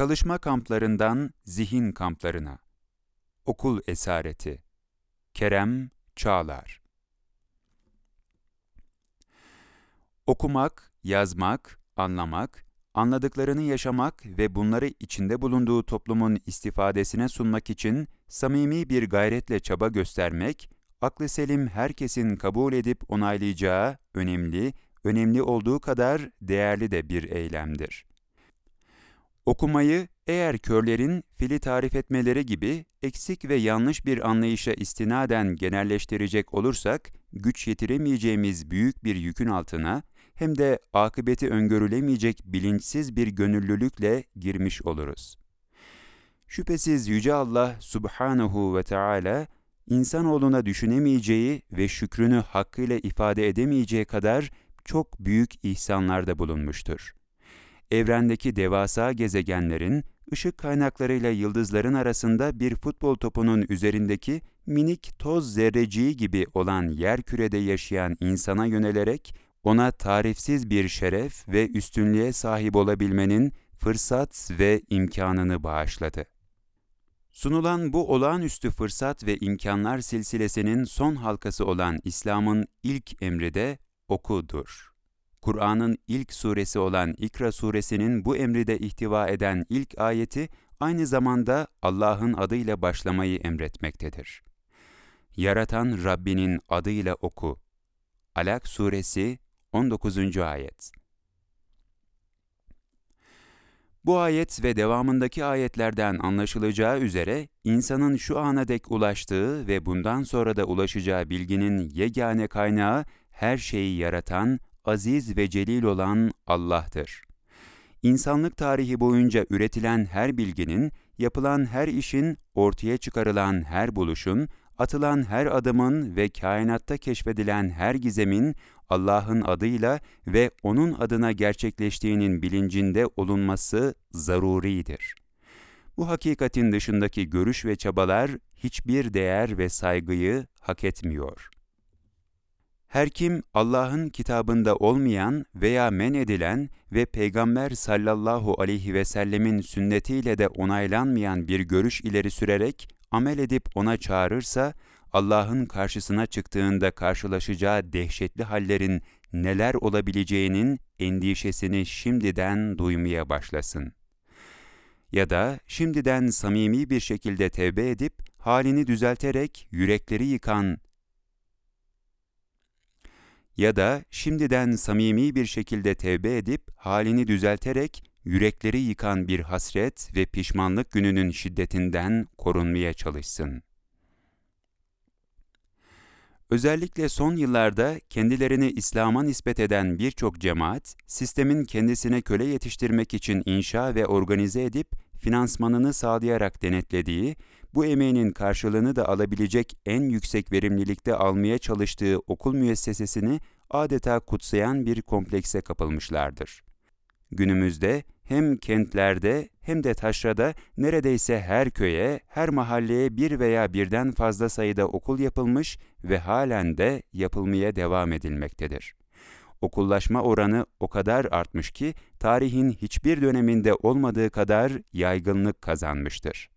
Çalışma kamplarından zihin kamplarına. Okul esareti. Kerem Çağlar. Okumak, yazmak, anlamak, anladıklarını yaşamak ve bunları içinde bulunduğu toplumun istifadesine sunmak için samimi bir gayretle çaba göstermek, aklı selim herkesin kabul edip onaylayacağı önemli, önemli olduğu kadar değerli de bir eylemdir. Okumayı eğer körlerin fili tarif etmeleri gibi eksik ve yanlış bir anlayışa istinaden genelleştirecek olursak, güç yetiremeyeceğimiz büyük bir yükün altına hem de akıbeti öngörülemeyecek bilinçsiz bir gönüllülükle girmiş oluruz. Şüphesiz Yüce Allah Subhanahu ve Teala insanoğluna düşünemeyeceği ve şükrünü hakkıyla ifade edemeyeceği kadar çok büyük ihsanlarda bulunmuştur. Evrendeki devasa gezegenlerin, ışık kaynaklarıyla yıldızların arasında bir futbol topunun üzerindeki minik toz zerreciği gibi olan yer kürede yaşayan insana yönelerek ona tarifsiz bir şeref ve üstünlüğe sahip olabilmenin fırsat ve imkanını bağışladı. Sunulan bu olağanüstü fırsat ve imkanlar silsilesinin son halkası olan İslam'ın ilk emri de okudur. Kur'an'ın ilk suresi olan İkra suresinin bu emri de ihtiva eden ilk ayeti aynı zamanda Allah'ın adıyla başlamayı emretmektedir. Yaratan Rabbinin adıyla oku. Alak suresi 19. ayet. Bu ayet ve devamındaki ayetlerden anlaşılacağı üzere insanın şu ana dek ulaştığı ve bundan sonra da ulaşacağı bilginin yegane kaynağı her şeyi yaratan, aziz ve celil olan Allah'tır. İnsanlık tarihi boyunca üretilen her bilginin, yapılan her işin, ortaya çıkarılan her buluşun, atılan her adımın ve kainatta keşfedilen her gizemin Allah'ın adıyla ve O'nun adına gerçekleştiğinin bilincinde olunması zaruridir. Bu hakikatin dışındaki görüş ve çabalar hiçbir değer ve saygıyı hak etmiyor. Her kim Allah'ın kitabında olmayan veya men edilen ve Peygamber sallallahu aleyhi ve sellemin sünnetiyle de onaylanmayan bir görüş ileri sürerek amel edip ona çağırırsa, Allah'ın karşısına çıktığında karşılaşacağı dehşetli hallerin neler olabileceğinin endişesini şimdiden duymaya başlasın. Ya da şimdiden samimi bir şekilde tevbe edip halini düzelterek yürekleri yıkan ya da şimdiden samimi bir şekilde tevbe edip halini düzelterek yürekleri yıkan bir hasret ve pişmanlık gününün şiddetinden korunmaya çalışsın. Özellikle son yıllarda kendilerini İslam'a nispet eden birçok cemaat, sistemin kendisine köle yetiştirmek için inşa ve organize edip finansmanını sağlayarak denetlediği, bu emeğinin karşılığını da alabilecek en yüksek verimlilikte almaya çalıştığı okul müessesesini adeta kutsayan bir komplekse kapılmışlardır. Günümüzde hem kentlerde hem de taşrada neredeyse her köye, her mahalleye bir veya birden fazla sayıda okul yapılmış ve halen de yapılmaya devam edilmektedir. Okullaşma oranı o kadar artmış ki tarihin hiçbir döneminde olmadığı kadar yaygınlık kazanmıştır.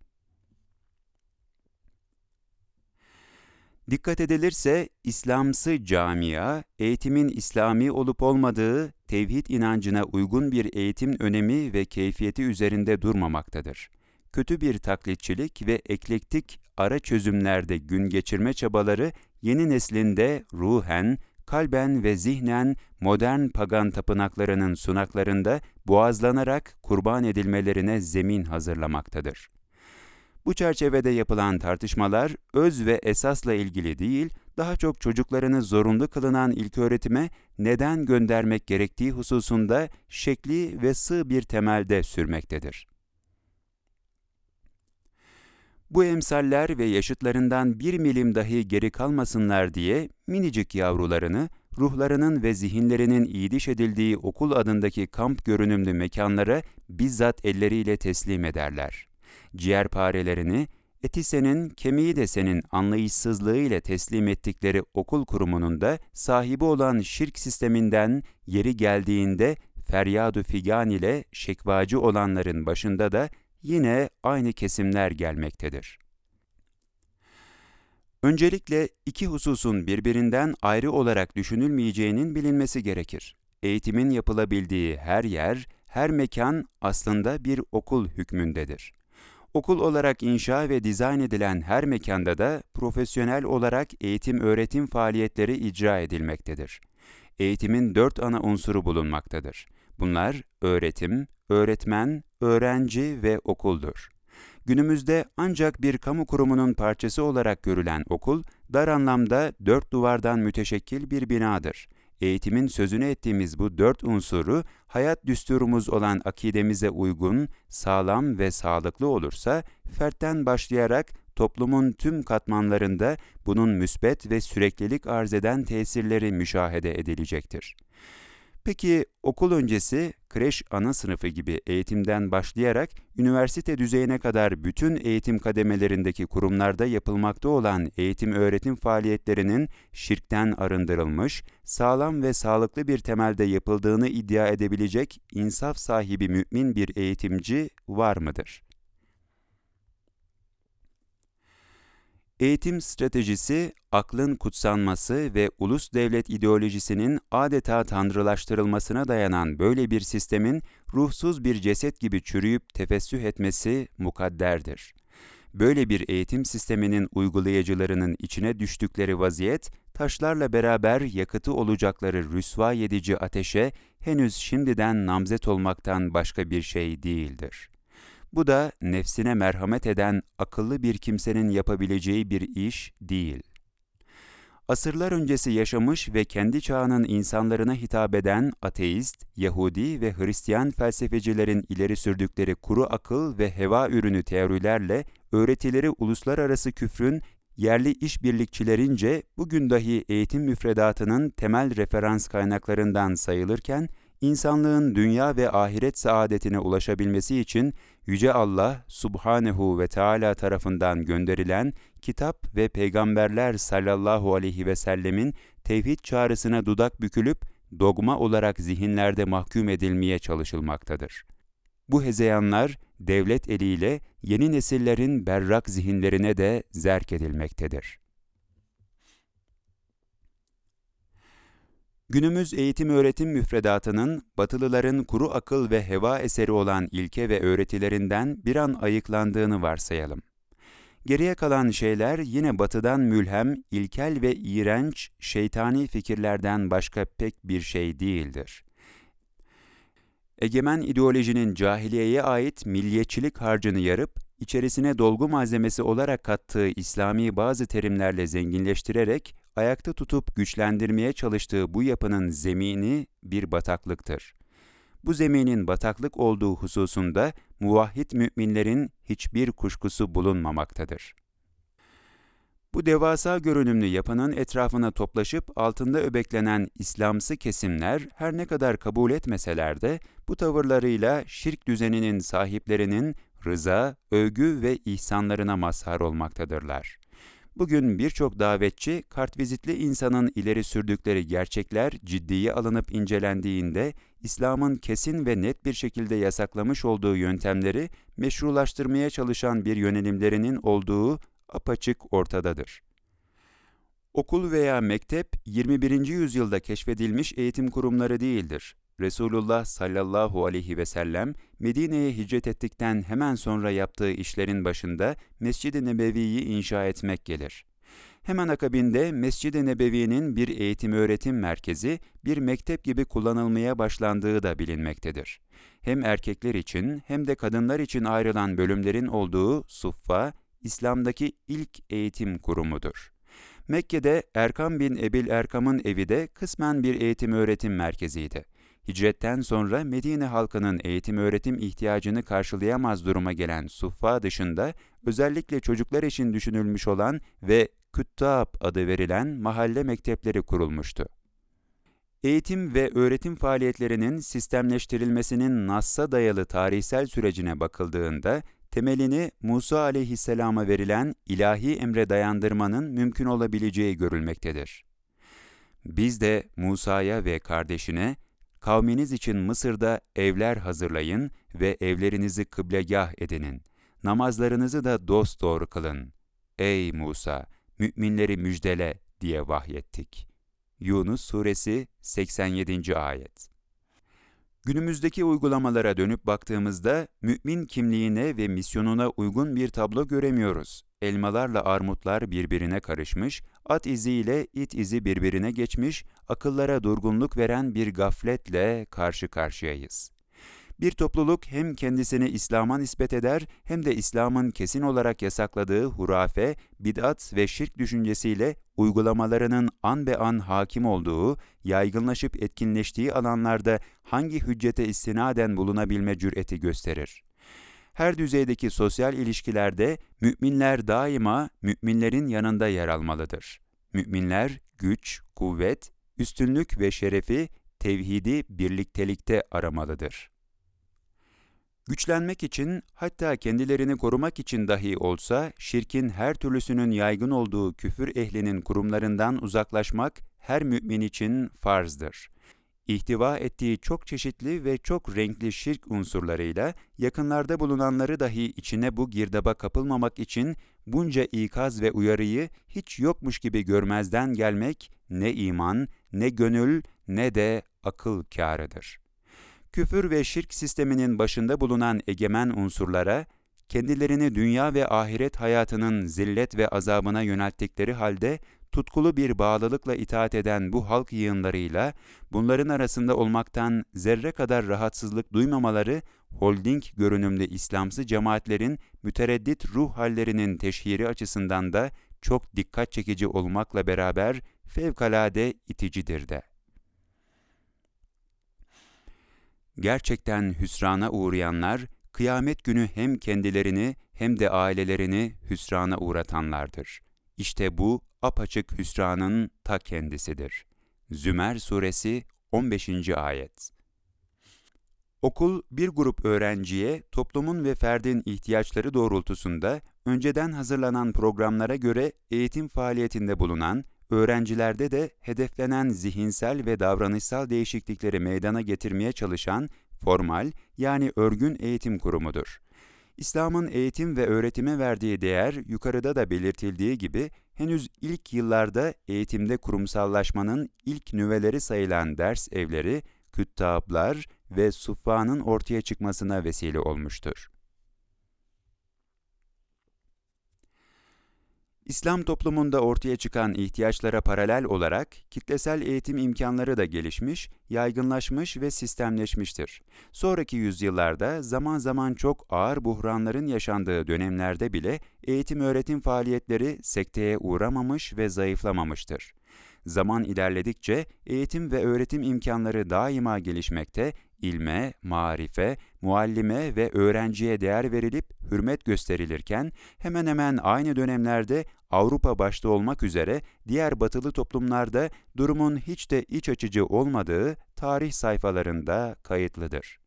Dikkat edilirse İslamsı camia, eğitimin İslami olup olmadığı, tevhid inancına uygun bir eğitim önemi ve keyfiyeti üzerinde durmamaktadır. Kötü bir taklitçilik ve eklektik ara çözümlerde gün geçirme çabaları yeni neslinde ruhen, kalben ve zihnen modern pagan tapınaklarının sunaklarında boğazlanarak kurban edilmelerine zemin hazırlamaktadır. Bu çerçevede yapılan tartışmalar öz ve esasla ilgili değil, daha çok çocuklarını zorunlu kılınan ilköğretime neden göndermek gerektiği hususunda şekli ve sığ bir temelde sürmektedir. Bu emsaller ve yaşıtlarından bir milim dahi geri kalmasınlar diye minicik yavrularını, ruhlarının ve zihinlerinin iyiliş edildiği okul adındaki kamp görünümlü mekanlara bizzat elleriyle teslim ederler ciğerparelerini, eti senin, kemiği de senin anlayışsızlığı ile teslim ettikleri okul kurumunun da sahibi olan şirk sisteminden yeri geldiğinde feryadu figan ile şekvacı olanların başında da yine aynı kesimler gelmektedir. Öncelikle iki hususun birbirinden ayrı olarak düşünülmeyeceğinin bilinmesi gerekir. Eğitimin yapılabildiği her yer, her mekan aslında bir okul hükmündedir. Okul olarak inşa ve dizayn edilen her mekanda da profesyonel olarak eğitim öğretim faaliyetleri icra edilmektedir. Eğitimin dört ana unsuru bulunmaktadır. Bunlar öğretim, öğretmen, öğrenci ve okuldur. Günümüzde ancak bir kamu kurumunun parçası olarak görülen okul, dar anlamda dört duvardan müteşekkil bir binadır. Eğitimin sözünü ettiğimiz bu dört unsuru, hayat düsturumuz olan akidemize uygun, sağlam ve sağlıklı olursa, fertten başlayarak toplumun tüm katmanlarında bunun müsbet ve süreklilik arz eden tesirleri müşahede edilecektir. Peki okul öncesi kreş ana sınıfı gibi eğitimden başlayarak üniversite düzeyine kadar bütün eğitim kademelerindeki kurumlarda yapılmakta olan eğitim öğretim faaliyetlerinin şirkten arındırılmış, sağlam ve sağlıklı bir temelde yapıldığını iddia edebilecek insaf sahibi mümin bir eğitimci var mıdır? Eğitim stratejisi, aklın kutsanması ve ulus devlet ideolojisinin adeta tanrılaştırılmasına dayanan böyle bir sistemin ruhsuz bir ceset gibi çürüyüp tefessüh etmesi mukadderdir. Böyle bir eğitim sisteminin uygulayıcılarının içine düştükleri vaziyet, taşlarla beraber yakıtı olacakları rüsva yedici ateşe henüz şimdiden namzet olmaktan başka bir şey değildir.'' Bu da nefsine merhamet eden akıllı bir kimsenin yapabileceği bir iş değil. Asırlar öncesi yaşamış ve kendi çağının insanlarına hitap eden ateist, Yahudi ve Hristiyan felsefecilerin ileri sürdükleri kuru akıl ve heva ürünü teorilerle öğretileri uluslararası küfrün yerli işbirlikçilerince bugün dahi eğitim müfredatının temel referans kaynaklarından sayılırken, insanlığın dünya ve ahiret saadetine ulaşabilmesi için Yüce Allah Subhanehu ve Teala tarafından gönderilen kitap ve peygamberler sallallahu aleyhi ve sellemin tevhid çağrısına dudak bükülüp dogma olarak zihinlerde mahkum edilmeye çalışılmaktadır. Bu hezeyanlar devlet eliyle yeni nesillerin berrak zihinlerine de zerk edilmektedir. Günümüz eğitim öğretim müfredatının batılıların kuru akıl ve heva eseri olan ilke ve öğretilerinden bir an ayıklandığını varsayalım. Geriye kalan şeyler yine batıdan mülhem, ilkel ve iğrenç, şeytani fikirlerden başka pek bir şey değildir. Egemen ideolojinin cahiliyeye ait milliyetçilik harcını yarıp, içerisine dolgu malzemesi olarak kattığı İslami bazı terimlerle zenginleştirerek ayakta tutup güçlendirmeye çalıştığı bu yapının zemini bir bataklıktır. Bu zeminin bataklık olduğu hususunda muvahhid müminlerin hiçbir kuşkusu bulunmamaktadır. Bu devasa görünümlü yapının etrafına toplaşıp altında öbeklenen İslamsı kesimler her ne kadar kabul etmeseler de bu tavırlarıyla şirk düzeninin sahiplerinin rıza, övgü ve ihsanlarına mazhar olmaktadırlar. Bugün birçok davetçi, kartvizitli insanın ileri sürdükleri gerçekler ciddiye alınıp incelendiğinde, İslam'ın kesin ve net bir şekilde yasaklamış olduğu yöntemleri meşrulaştırmaya çalışan bir yönelimlerinin olduğu apaçık ortadadır. Okul veya mektep 21. yüzyılda keşfedilmiş eğitim kurumları değildir. Resulullah sallallahu aleyhi ve sellem Medine'ye hicret ettikten hemen sonra yaptığı işlerin başında Mescid-i Nebevi'yi inşa etmek gelir. Hemen akabinde Mescid-i Nebevi'nin bir eğitim öğretim merkezi, bir mektep gibi kullanılmaya başlandığı da bilinmektedir. Hem erkekler için hem de kadınlar için ayrılan bölümlerin olduğu Suffa, İslam'daki ilk eğitim kurumudur. Mekke'de Erkam bin Ebil Erkam'ın evi de kısmen bir eğitim öğretim merkeziydi. Hicretten sonra Medine halkının eğitim öğretim ihtiyacını karşılayamaz duruma gelen Suffa dışında özellikle çocuklar için düşünülmüş olan ve Küttab adı verilen mahalle mektepleri kurulmuştu. Eğitim ve öğretim faaliyetlerinin sistemleştirilmesinin Nass'a dayalı tarihsel sürecine bakıldığında temelini Musa aleyhisselama verilen ilahi emre dayandırmanın mümkün olabileceği görülmektedir. Biz de Musa'ya ve kardeşine kavminiz için Mısır'da evler hazırlayın ve evlerinizi kıblegah edinin. Namazlarınızı da dosdoğru kılın. Ey Musa! Müminleri müjdele diye vahyettik. Yunus Suresi 87. Ayet Günümüzdeki uygulamalara dönüp baktığımızda mümin kimliğine ve misyonuna uygun bir tablo göremiyoruz. Elmalarla armutlar birbirine karışmış, at iziyle it izi birbirine geçmiş, akıllara durgunluk veren bir gafletle karşı karşıyayız. Bir topluluk hem kendisini İslam'a nispet eder hem de İslam'ın kesin olarak yasakladığı hurafe, bid'at ve şirk düşüncesiyle uygulamalarının an be an hakim olduğu, yaygınlaşıp etkinleştiği alanlarda hangi hüccete istinaden bulunabilme cüreti gösterir. Her düzeydeki sosyal ilişkilerde müminler daima müminlerin yanında yer almalıdır. Müminler güç, kuvvet, üstünlük ve şerefi tevhidi birliktelikte aramalıdır. Güçlenmek için, hatta kendilerini korumak için dahi olsa, şirkin her türlüsünün yaygın olduğu küfür ehlinin kurumlarından uzaklaşmak her mümin için farzdır. İhtiva ettiği çok çeşitli ve çok renkli şirk unsurlarıyla yakınlarda bulunanları dahi içine bu girdaba kapılmamak için bunca ikaz ve uyarıyı hiç yokmuş gibi görmezden gelmek ne iman, ne gönül, ne de akıl kârıdır.'' küfür ve şirk sisteminin başında bulunan egemen unsurlara, kendilerini dünya ve ahiret hayatının zillet ve azabına yönelttikleri halde tutkulu bir bağlılıkla itaat eden bu halk yığınlarıyla bunların arasında olmaktan zerre kadar rahatsızlık duymamaları holding görünümlü İslamsı cemaatlerin mütereddit ruh hallerinin teşhiri açısından da çok dikkat çekici olmakla beraber fevkalade iticidir de. Gerçekten hüsrana uğrayanlar, kıyamet günü hem kendilerini hem de ailelerini hüsrana uğratanlardır. İşte bu apaçık hüsranın ta kendisidir. Zümer Suresi 15. Ayet Okul, bir grup öğrenciye toplumun ve ferdin ihtiyaçları doğrultusunda önceden hazırlanan programlara göre eğitim faaliyetinde bulunan öğrencilerde de hedeflenen zihinsel ve davranışsal değişiklikleri meydana getirmeye çalışan formal yani örgün eğitim kurumudur. İslam'ın eğitim ve öğretime verdiği değer yukarıda da belirtildiği gibi henüz ilk yıllarda eğitimde kurumsallaşmanın ilk nüveleri sayılan ders evleri, küttablar ve suffanın ortaya çıkmasına vesile olmuştur. İslam toplumunda ortaya çıkan ihtiyaçlara paralel olarak kitlesel eğitim imkanları da gelişmiş, yaygınlaşmış ve sistemleşmiştir. Sonraki yüzyıllarda zaman zaman çok ağır buhranların yaşandığı dönemlerde bile eğitim öğretim faaliyetleri sekteye uğramamış ve zayıflamamıştır. Zaman ilerledikçe eğitim ve öğretim imkanları daima gelişmekte, ilme, marife, muallime ve öğrenciye değer verilip hürmet gösterilirken hemen hemen aynı dönemlerde Avrupa başta olmak üzere diğer batılı toplumlarda durumun hiç de iç açıcı olmadığı tarih sayfalarında kayıtlıdır.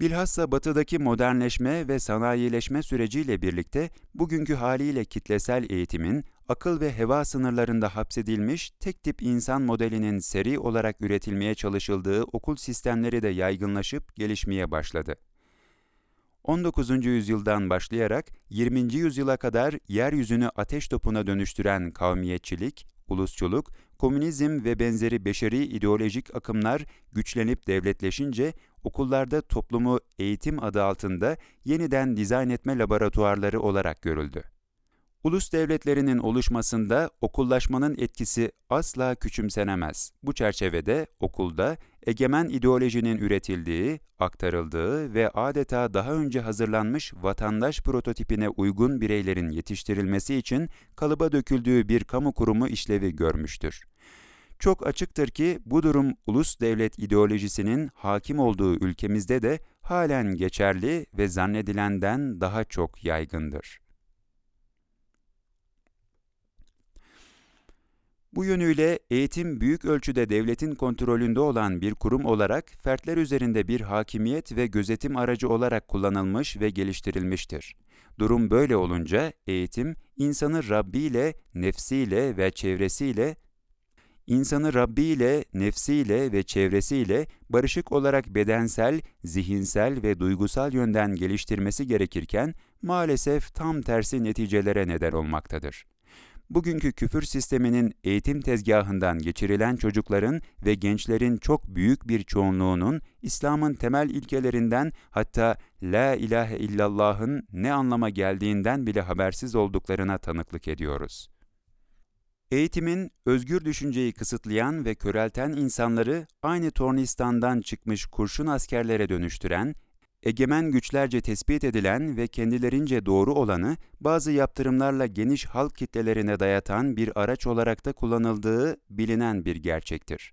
Bilhassa batıdaki modernleşme ve sanayileşme süreciyle birlikte bugünkü haliyle kitlesel eğitimin akıl ve heva sınırlarında hapsedilmiş tek tip insan modelinin seri olarak üretilmeye çalışıldığı okul sistemleri de yaygınlaşıp gelişmeye başladı. 19. yüzyıldan başlayarak 20. yüzyıla kadar yeryüzünü ateş topuna dönüştüren kavmiyetçilik, ulusçuluk, komünizm ve benzeri beşeri ideolojik akımlar güçlenip devletleşince okullarda toplumu eğitim adı altında yeniden dizayn etme laboratuvarları olarak görüldü. Ulus devletlerinin oluşmasında okullaşmanın etkisi asla küçümsenemez. Bu çerçevede okulda egemen ideolojinin üretildiği, aktarıldığı ve adeta daha önce hazırlanmış vatandaş prototipine uygun bireylerin yetiştirilmesi için kalıba döküldüğü bir kamu kurumu işlevi görmüştür. Çok açıktır ki bu durum ulus devlet ideolojisinin hakim olduğu ülkemizde de halen geçerli ve zannedilenden daha çok yaygındır. Bu yönüyle eğitim büyük ölçüde devletin kontrolünde olan bir kurum olarak fertler üzerinde bir hakimiyet ve gözetim aracı olarak kullanılmış ve geliştirilmiştir. Durum böyle olunca eğitim insanı Rabbi ile, nefsiyle ve çevresiyle insanı Rabbi ile, nefsiyle ve çevresiyle barışık olarak bedensel, zihinsel ve duygusal yönden geliştirmesi gerekirken maalesef tam tersi neticelere neden olmaktadır. Bugünkü küfür sisteminin eğitim tezgahından geçirilen çocukların ve gençlerin çok büyük bir çoğunluğunun İslam'ın temel ilkelerinden hatta La ilahe illallah'ın ne anlama geldiğinden bile habersiz olduklarına tanıklık ediyoruz. Eğitimin özgür düşünceyi kısıtlayan ve körelten insanları aynı tornistandan çıkmış kurşun askerlere dönüştüren, egemen güçlerce tespit edilen ve kendilerince doğru olanı bazı yaptırımlarla geniş halk kitlelerine dayatan bir araç olarak da kullanıldığı bilinen bir gerçektir.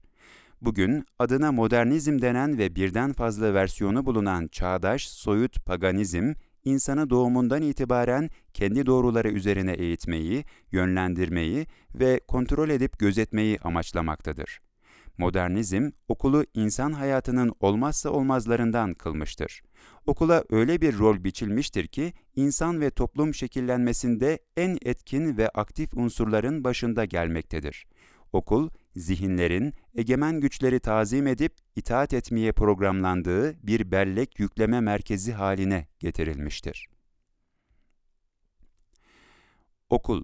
Bugün adına modernizm denen ve birden fazla versiyonu bulunan çağdaş soyut paganizm, insanı doğumundan itibaren kendi doğruları üzerine eğitmeyi, yönlendirmeyi ve kontrol edip gözetmeyi amaçlamaktadır. Modernizm, okulu insan hayatının olmazsa olmazlarından kılmıştır. Okula öyle bir rol biçilmiştir ki, insan ve toplum şekillenmesinde en etkin ve aktif unsurların başında gelmektedir. Okul, zihinlerin egemen güçleri tazim edip itaat etmeye programlandığı bir bellek yükleme merkezi haline getirilmiştir. Okul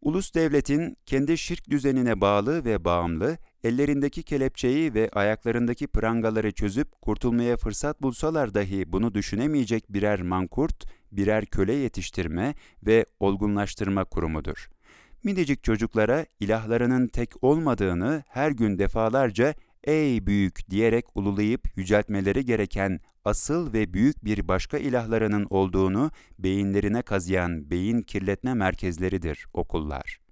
Ulus devletin kendi şirk düzenine bağlı ve bağımlı, ellerindeki kelepçeyi ve ayaklarındaki prangaları çözüp kurtulmaya fırsat bulsalar dahi bunu düşünemeyecek birer mankurt, birer köle yetiştirme ve olgunlaştırma kurumudur minicik çocuklara ilahlarının tek olmadığını her gün defalarca ''Ey büyük'' diyerek ululayıp yüceltmeleri gereken asıl ve büyük bir başka ilahlarının olduğunu beyinlerine kazıyan beyin kirletme merkezleridir okullar.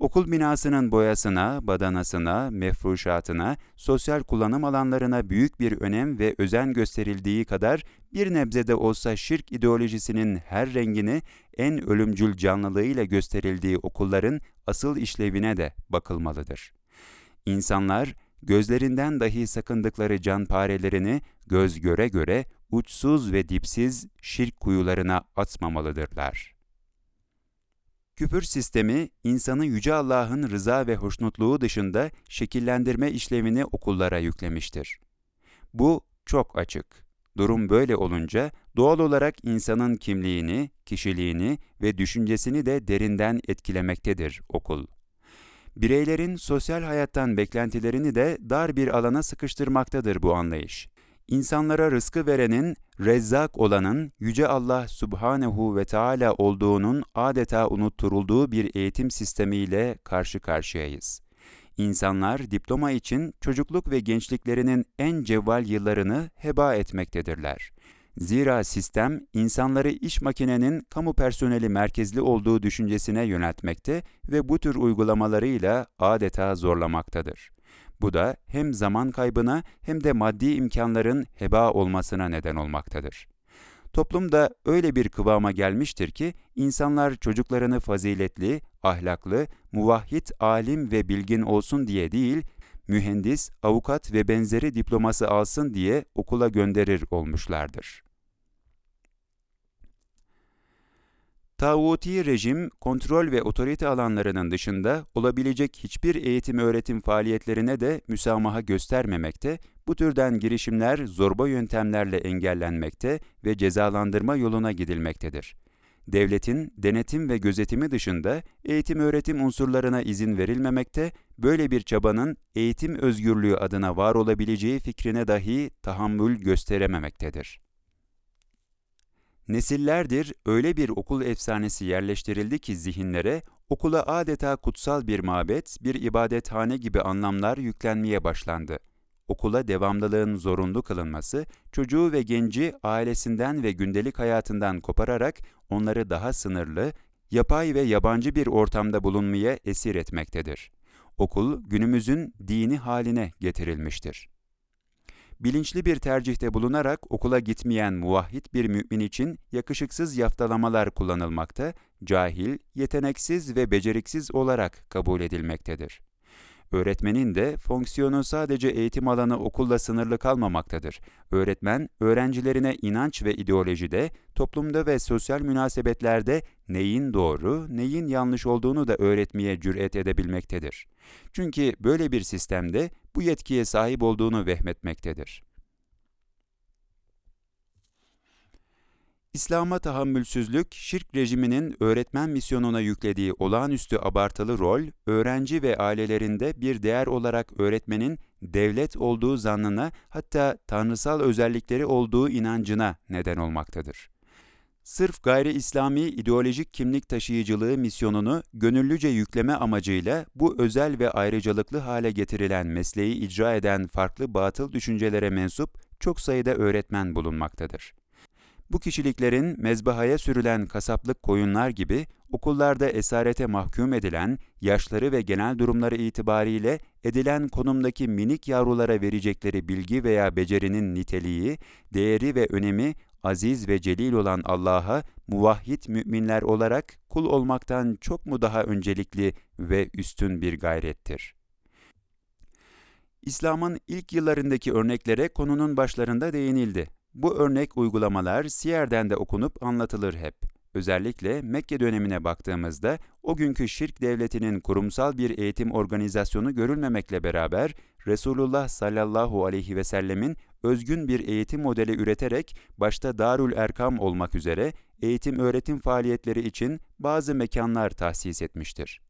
Okul binasının boyasına, badanasına, mefruşatına, sosyal kullanım alanlarına büyük bir önem ve özen gösterildiği kadar bir nebzede olsa şirk ideolojisinin her rengini en ölümcül canlılığıyla gösterildiği okulların asıl işlevine de bakılmalıdır. İnsanlar, gözlerinden dahi sakındıkları canparelerini göz göre göre uçsuz ve dipsiz şirk kuyularına atmamalıdırlar. Küfür sistemi, insanı Yüce Allah'ın rıza ve hoşnutluğu dışında şekillendirme işlevini okullara yüklemiştir. Bu çok açık. Durum böyle olunca doğal olarak insanın kimliğini, kişiliğini ve düşüncesini de derinden etkilemektedir okul. Bireylerin sosyal hayattan beklentilerini de dar bir alana sıkıştırmaktadır bu anlayış insanlara rızkı verenin, rezzak olanın Yüce Allah Subhanehu ve Teala olduğunun adeta unutturulduğu bir eğitim sistemiyle karşı karşıyayız. İnsanlar diploma için çocukluk ve gençliklerinin en cevval yıllarını heba etmektedirler. Zira sistem insanları iş makinenin kamu personeli merkezli olduğu düşüncesine yöneltmekte ve bu tür uygulamalarıyla adeta zorlamaktadır. Bu da hem zaman kaybına hem de maddi imkanların heba olmasına neden olmaktadır. Toplum da öyle bir kıvama gelmiştir ki insanlar çocuklarını faziletli, ahlaklı, muvahhid, alim ve bilgin olsun diye değil, mühendis, avukat ve benzeri diploması alsın diye okula gönderir olmuşlardır. Tağuti rejim, kontrol ve otorite alanlarının dışında olabilecek hiçbir eğitim öğretim faaliyetlerine de müsamaha göstermemekte, bu türden girişimler zorba yöntemlerle engellenmekte ve cezalandırma yoluna gidilmektedir. Devletin denetim ve gözetimi dışında eğitim öğretim unsurlarına izin verilmemekte, böyle bir çabanın eğitim özgürlüğü adına var olabileceği fikrine dahi tahammül gösterememektedir. Nesillerdir öyle bir okul efsanesi yerleştirildi ki zihinlere okula adeta kutsal bir mabet, bir ibadethane gibi anlamlar yüklenmeye başlandı. Okula devamlılığın zorunlu kılınması, çocuğu ve genci ailesinden ve gündelik hayatından kopararak onları daha sınırlı, yapay ve yabancı bir ortamda bulunmaya esir etmektedir. Okul günümüzün dini haline getirilmiştir bilinçli bir tercihte bulunarak okula gitmeyen muvahhid bir mümin için yakışıksız yaftalamalar kullanılmakta, cahil, yeteneksiz ve beceriksiz olarak kabul edilmektedir. Öğretmenin de fonksiyonu sadece eğitim alanı okulla sınırlı kalmamaktadır. Öğretmen, öğrencilerine inanç ve ideolojide, toplumda ve sosyal münasebetlerde neyin doğru, neyin yanlış olduğunu da öğretmeye cüret edebilmektedir. Çünkü böyle bir sistemde bu yetkiye sahip olduğunu vehmetmektedir. İslam'a tahammülsüzlük, şirk rejiminin öğretmen misyonuna yüklediği olağanüstü abartılı rol, öğrenci ve ailelerinde bir değer olarak öğretmenin devlet olduğu zannına hatta tanrısal özellikleri olduğu inancına neden olmaktadır. Sırf gayri İslami ideolojik kimlik taşıyıcılığı misyonunu gönüllüce yükleme amacıyla bu özel ve ayrıcalıklı hale getirilen mesleği icra eden farklı batıl düşüncelere mensup çok sayıda öğretmen bulunmaktadır. Bu kişiliklerin mezbahaya sürülen kasaplık koyunlar gibi okullarda esarete mahkum edilen, yaşları ve genel durumları itibariyle edilen konumdaki minik yavrulara verecekleri bilgi veya becerinin niteliği, değeri ve önemi aziz ve celil olan Allah'a muvahhid müminler olarak kul olmaktan çok mu daha öncelikli ve üstün bir gayrettir? İslam'ın ilk yıllarındaki örneklere konunun başlarında değinildi. Bu örnek uygulamalar Siyer'den de okunup anlatılır hep. Özellikle Mekke dönemine baktığımızda o günkü şirk devletinin kurumsal bir eğitim organizasyonu görülmemekle beraber Resulullah sallallahu aleyhi ve sellemin özgün bir eğitim modeli üreterek başta Darül Erkam olmak üzere eğitim öğretim faaliyetleri için bazı mekanlar tahsis etmiştir.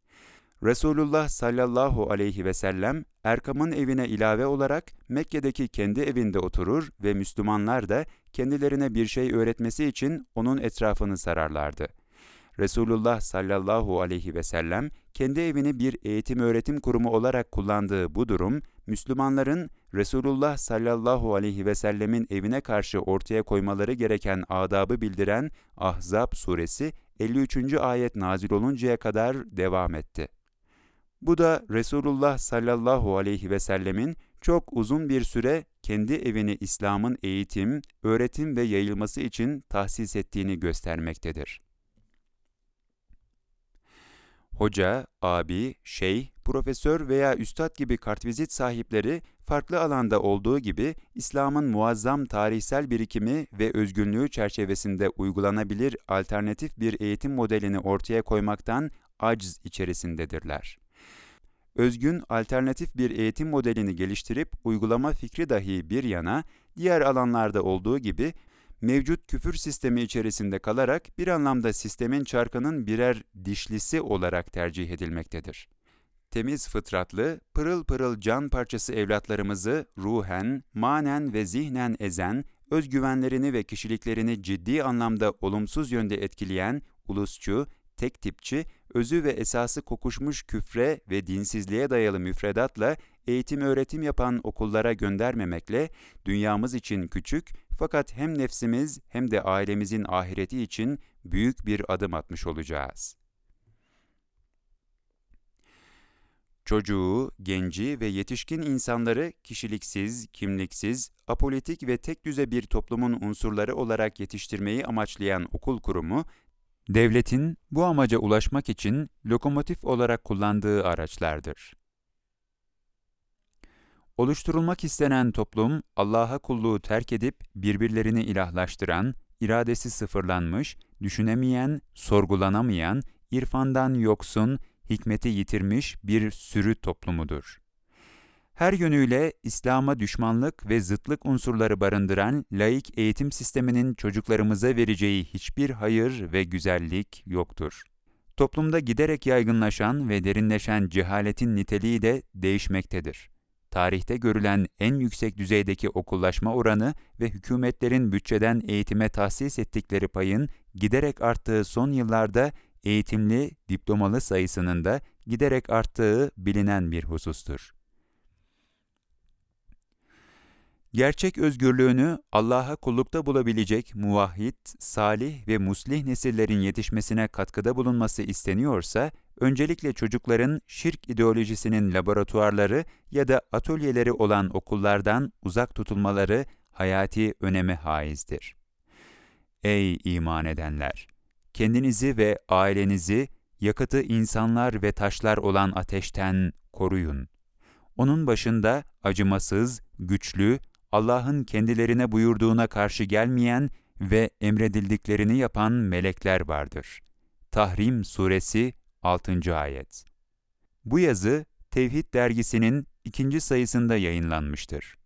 Resulullah sallallahu aleyhi ve sellem Erkam'ın evine ilave olarak Mekke'deki kendi evinde oturur ve Müslümanlar da kendilerine bir şey öğretmesi için onun etrafını sararlardı. Resulullah sallallahu aleyhi ve sellem kendi evini bir eğitim öğretim kurumu olarak kullandığı bu durum, Müslümanların Resulullah sallallahu aleyhi ve sellemin evine karşı ortaya koymaları gereken adabı bildiren Ahzab suresi 53. ayet nazil oluncaya kadar devam etti. Bu da Resulullah sallallahu aleyhi ve sellemin çok uzun bir süre kendi evini İslam'ın eğitim, öğretim ve yayılması için tahsis ettiğini göstermektedir. Hoca, abi, şeyh, profesör veya üstad gibi kartvizit sahipleri farklı alanda olduğu gibi İslam'ın muazzam tarihsel birikimi ve özgünlüğü çerçevesinde uygulanabilir alternatif bir eğitim modelini ortaya koymaktan acz içerisindedirler. Özgün alternatif bir eğitim modelini geliştirip uygulama fikri dahi bir yana, diğer alanlarda olduğu gibi mevcut küfür sistemi içerisinde kalarak bir anlamda sistemin çarkının birer dişlisi olarak tercih edilmektedir. Temiz fıtratlı, pırıl pırıl can parçası evlatlarımızı ruhen, manen ve zihnen ezen, özgüvenlerini ve kişiliklerini ciddi anlamda olumsuz yönde etkileyen ulusçu, tek tipçi özü ve esası kokuşmuş küfre ve dinsizliğe dayalı müfredatla eğitim öğretim yapan okullara göndermemekle dünyamız için küçük fakat hem nefsimiz hem de ailemizin ahireti için büyük bir adım atmış olacağız. Çocuğu, genci ve yetişkin insanları kişiliksiz, kimliksiz, apolitik ve tek düze bir toplumun unsurları olarak yetiştirmeyi amaçlayan okul kurumu, devletin bu amaca ulaşmak için lokomotif olarak kullandığı araçlardır. Oluşturulmak istenen toplum, Allah'a kulluğu terk edip birbirlerini ilahlaştıran, iradesi sıfırlanmış, düşünemeyen, sorgulanamayan, irfandan yoksun, hikmeti yitirmiş bir sürü toplumudur her yönüyle İslam'a düşmanlık ve zıtlık unsurları barındıran laik eğitim sisteminin çocuklarımıza vereceği hiçbir hayır ve güzellik yoktur. Toplumda giderek yaygınlaşan ve derinleşen cehaletin niteliği de değişmektedir. Tarihte görülen en yüksek düzeydeki okullaşma oranı ve hükümetlerin bütçeden eğitime tahsis ettikleri payın giderek arttığı son yıllarda eğitimli, diplomalı sayısının da giderek arttığı bilinen bir husustur. Gerçek özgürlüğünü Allah'a kullukta bulabilecek muvahhid, salih ve muslih nesillerin yetişmesine katkıda bulunması isteniyorsa, öncelikle çocukların şirk ideolojisinin laboratuvarları ya da atölyeleri olan okullardan uzak tutulmaları hayati öneme haizdir. Ey iman edenler! Kendinizi ve ailenizi yakıtı insanlar ve taşlar olan ateşten koruyun. Onun başında acımasız, güçlü, Allah'ın kendilerine buyurduğuna karşı gelmeyen ve emredildiklerini yapan melekler vardır. Tahrim Suresi 6. Ayet Bu yazı Tevhid dergisinin ikinci sayısında yayınlanmıştır.